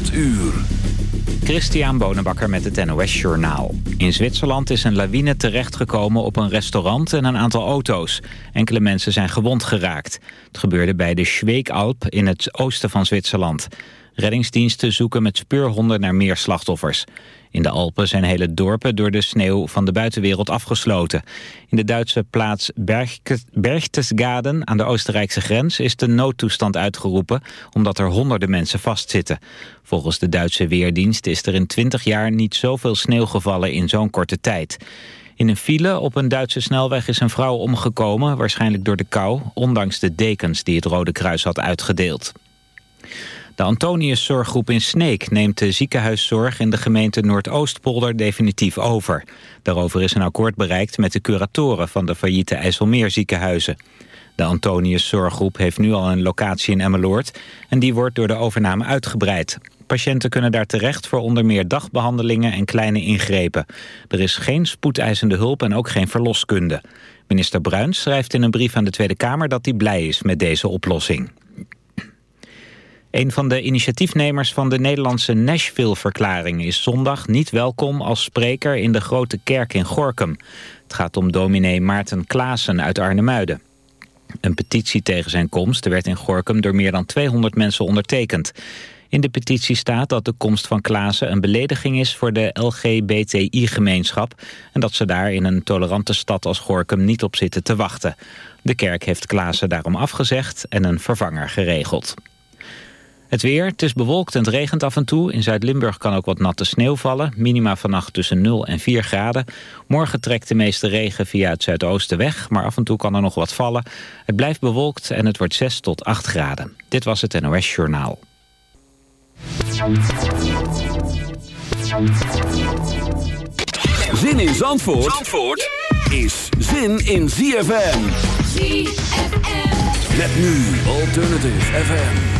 8 uur. Christian Bonenbakker met het NOS Journaal. In Zwitserland is een lawine terechtgekomen op een restaurant en een aantal auto's. Enkele mensen zijn gewond geraakt. Het gebeurde bij de Schweekalp in het oosten van Zwitserland. Reddingsdiensten zoeken met speurhonden naar meer slachtoffers. In de Alpen zijn hele dorpen door de sneeuw van de buitenwereld afgesloten. In de Duitse plaats Berchtesgaden aan de Oostenrijkse grens is de noodtoestand uitgeroepen omdat er honderden mensen vastzitten. Volgens de Duitse Weerdienst is er in 20 jaar niet zoveel sneeuw gevallen in zo'n korte tijd. In een file op een Duitse snelweg is een vrouw omgekomen, waarschijnlijk door de kou, ondanks de dekens die het Rode Kruis had uitgedeeld. De Antonius-zorggroep in Sneek neemt de ziekenhuiszorg in de gemeente Noordoostpolder definitief over. Daarover is een akkoord bereikt met de curatoren van de failliete IJsselmeerziekenhuizen. De Antonius-zorggroep heeft nu al een locatie in Emmeloord en die wordt door de overname uitgebreid. Patiënten kunnen daar terecht voor onder meer dagbehandelingen en kleine ingrepen. Er is geen spoedeisende hulp en ook geen verloskunde. Minister Bruins schrijft in een brief aan de Tweede Kamer dat hij blij is met deze oplossing. Een van de initiatiefnemers van de Nederlandse Nashville-verklaring... is zondag niet welkom als spreker in de Grote Kerk in Gorkum. Het gaat om dominee Maarten Klaassen uit Arnhemuiden. Een petitie tegen zijn komst werd in Gorkum door meer dan 200 mensen ondertekend. In de petitie staat dat de komst van Klaassen een belediging is voor de LGBTI-gemeenschap... en dat ze daar in een tolerante stad als Gorkum niet op zitten te wachten. De kerk heeft Klaassen daarom afgezegd en een vervanger geregeld. Het weer, het is bewolkt en het regent af en toe. In Zuid-Limburg kan ook wat natte sneeuw vallen. Minima vannacht tussen 0 en 4 graden. Morgen trekt de meeste regen via het zuidoosten weg. Maar af en toe kan er nog wat vallen. Het blijft bewolkt en het wordt 6 tot 8 graden. Dit was het NOS Journaal. Zin in Zandvoort, Zandvoort is zin in ZFM. ZFM. Met nu Alternative FM.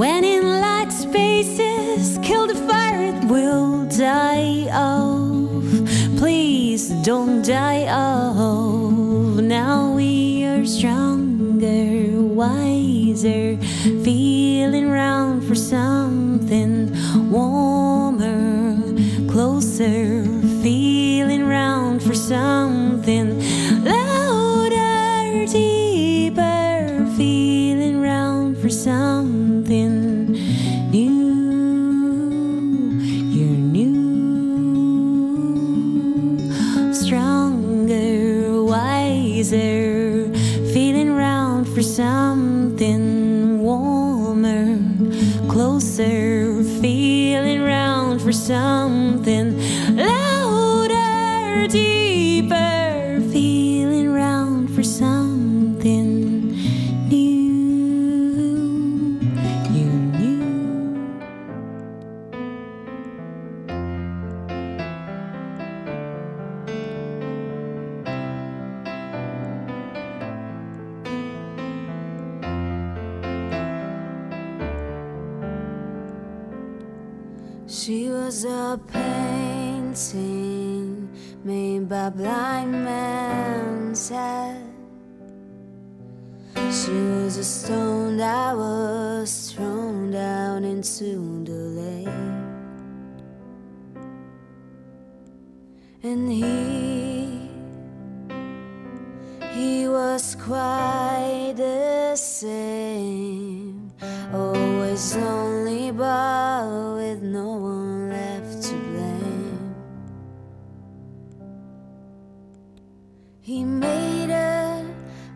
When in like spaces, kill the fire, it will die off. Please don't die off. Now we are stronger, wiser, feeling round for something warmer, closer, feeling round for something. down He made a,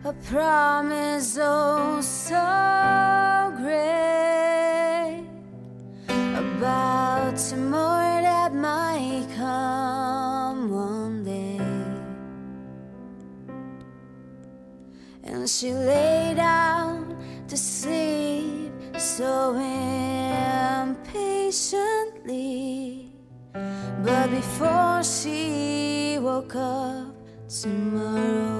a promise oh so great about tomorrow that might come one day. And she lay down to sleep so impatiently, but before tomorrow.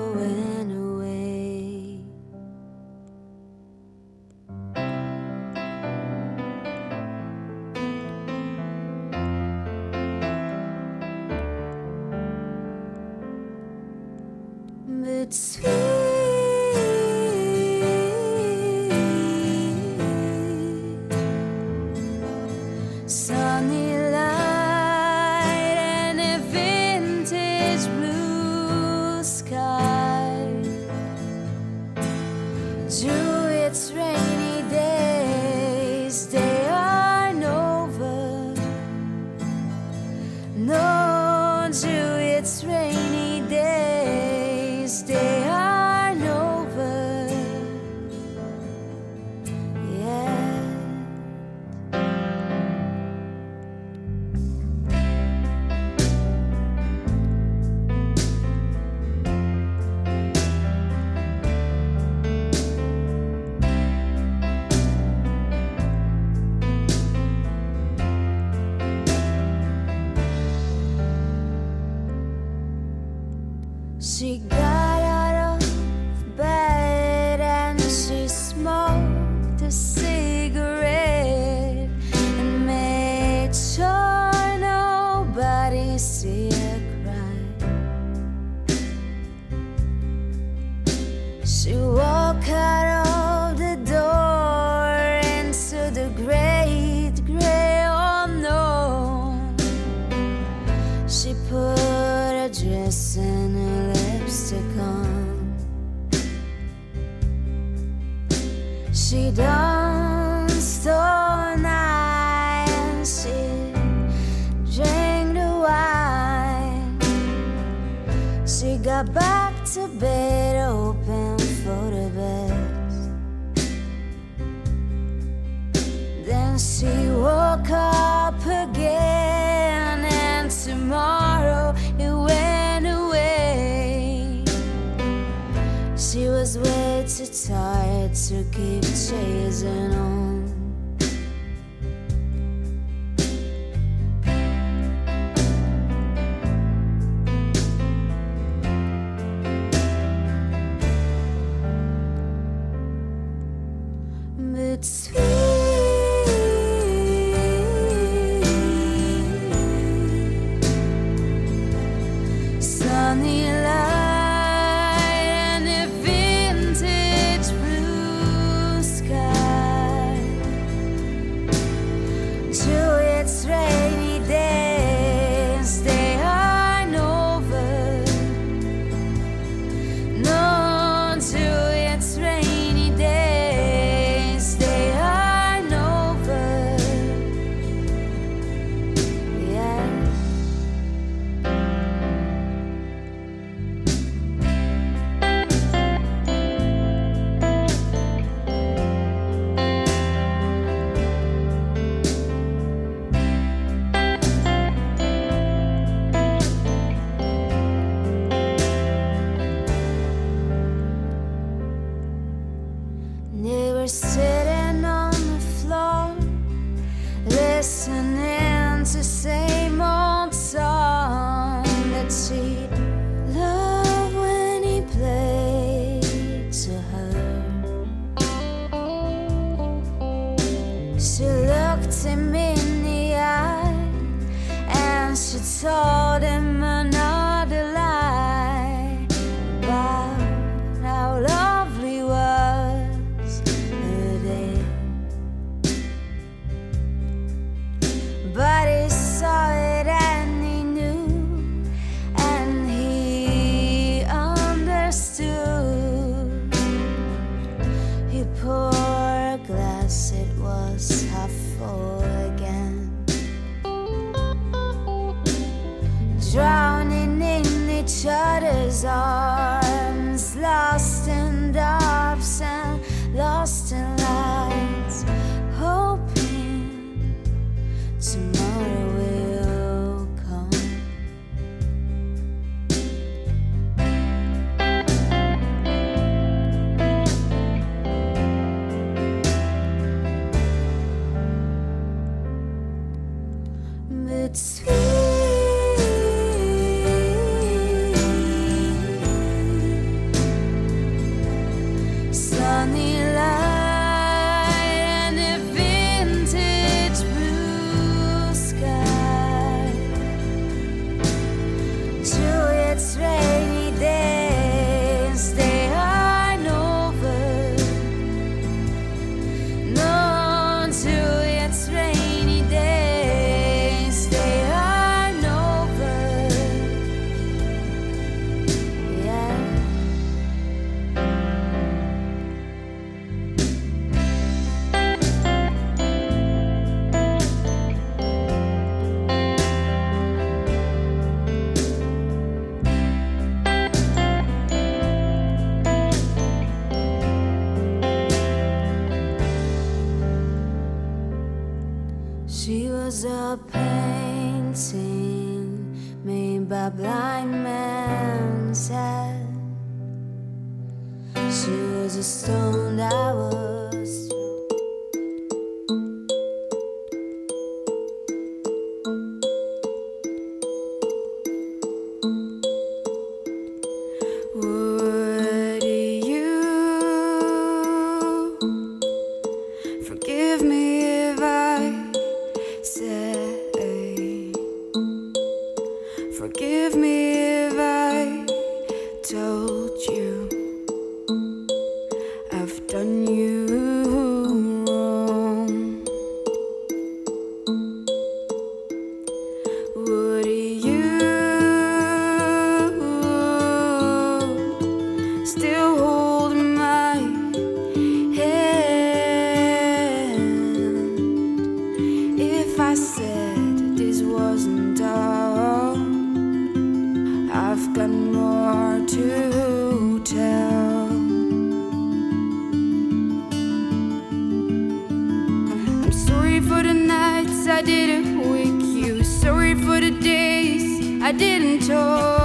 I've got more to tell. I'm sorry for the nights I didn't wake you. Sorry for the days I didn't talk.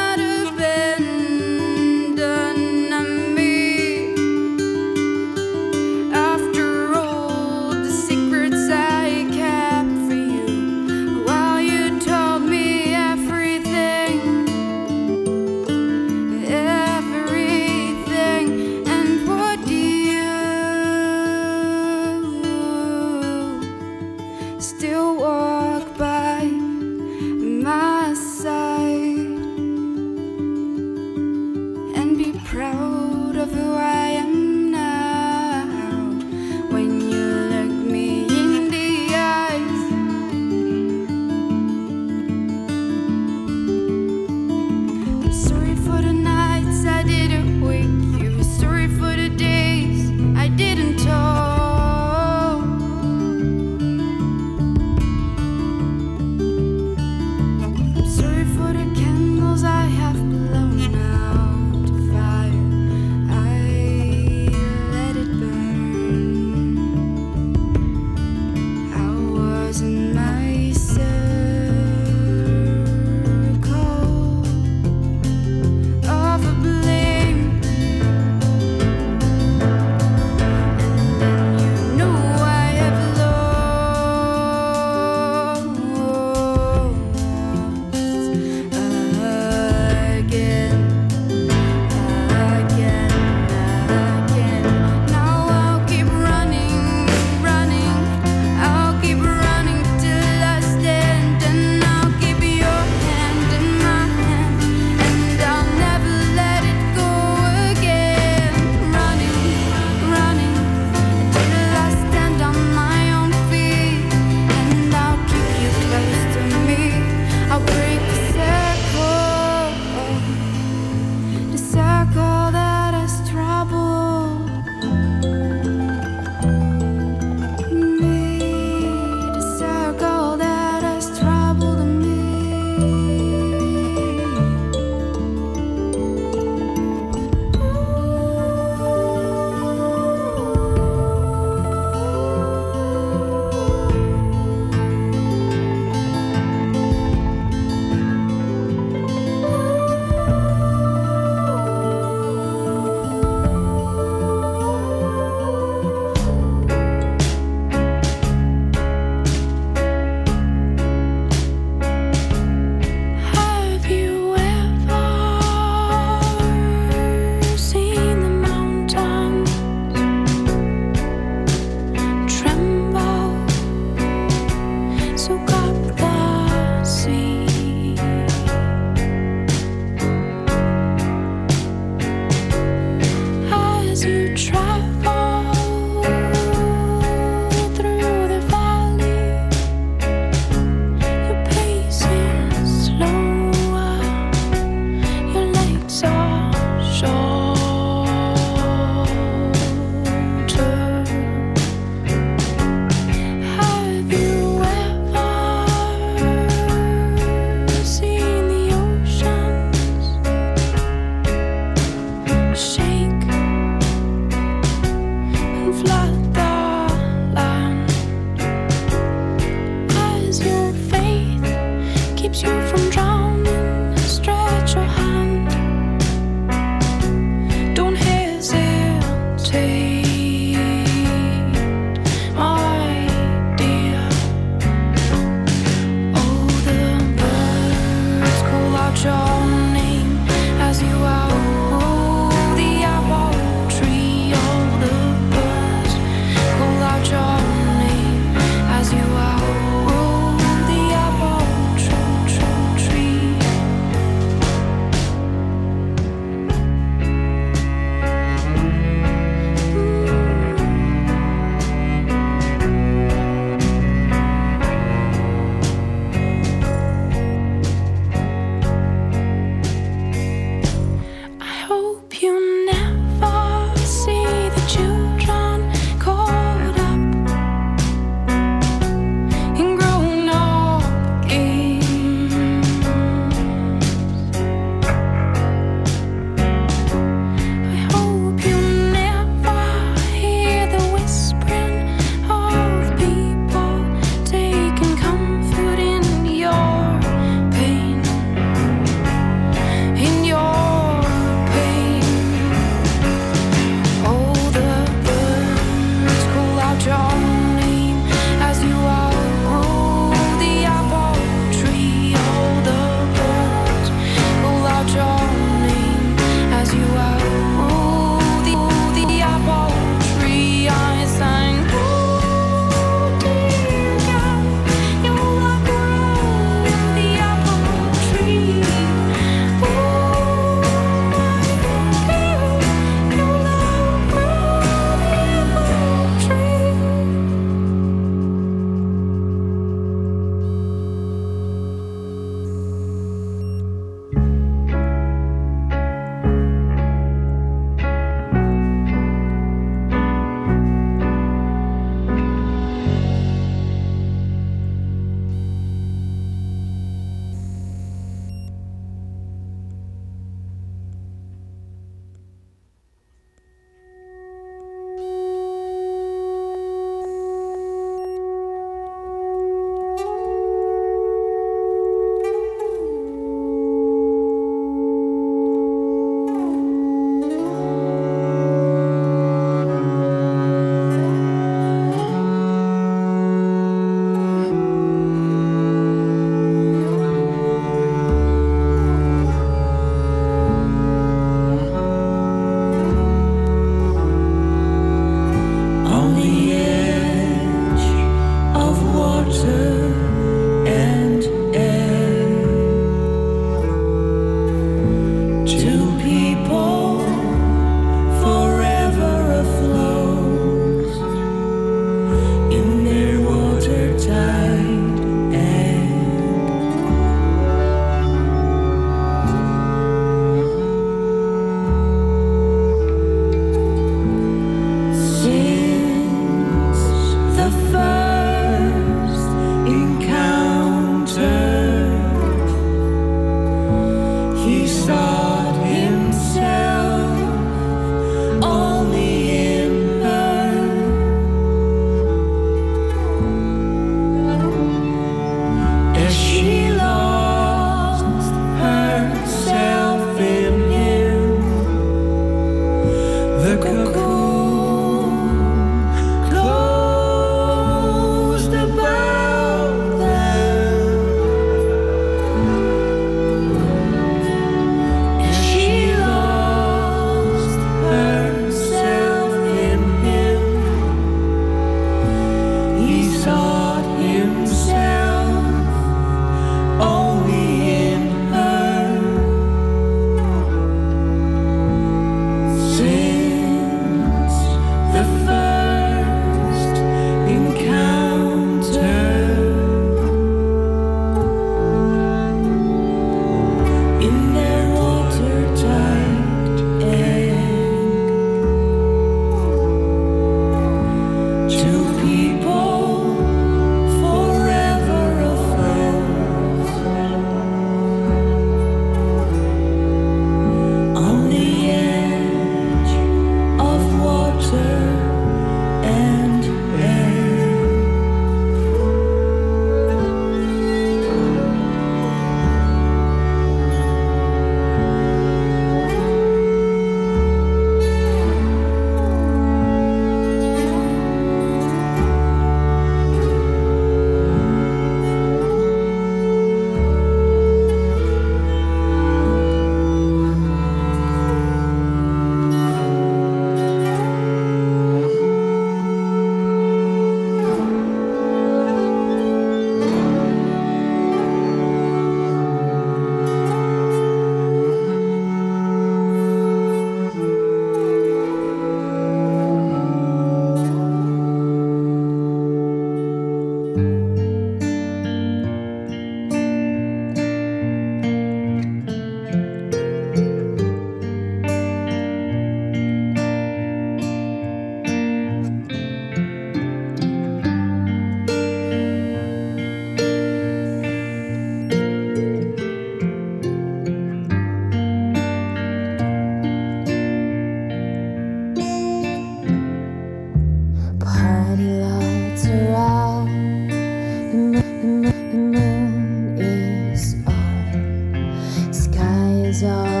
Is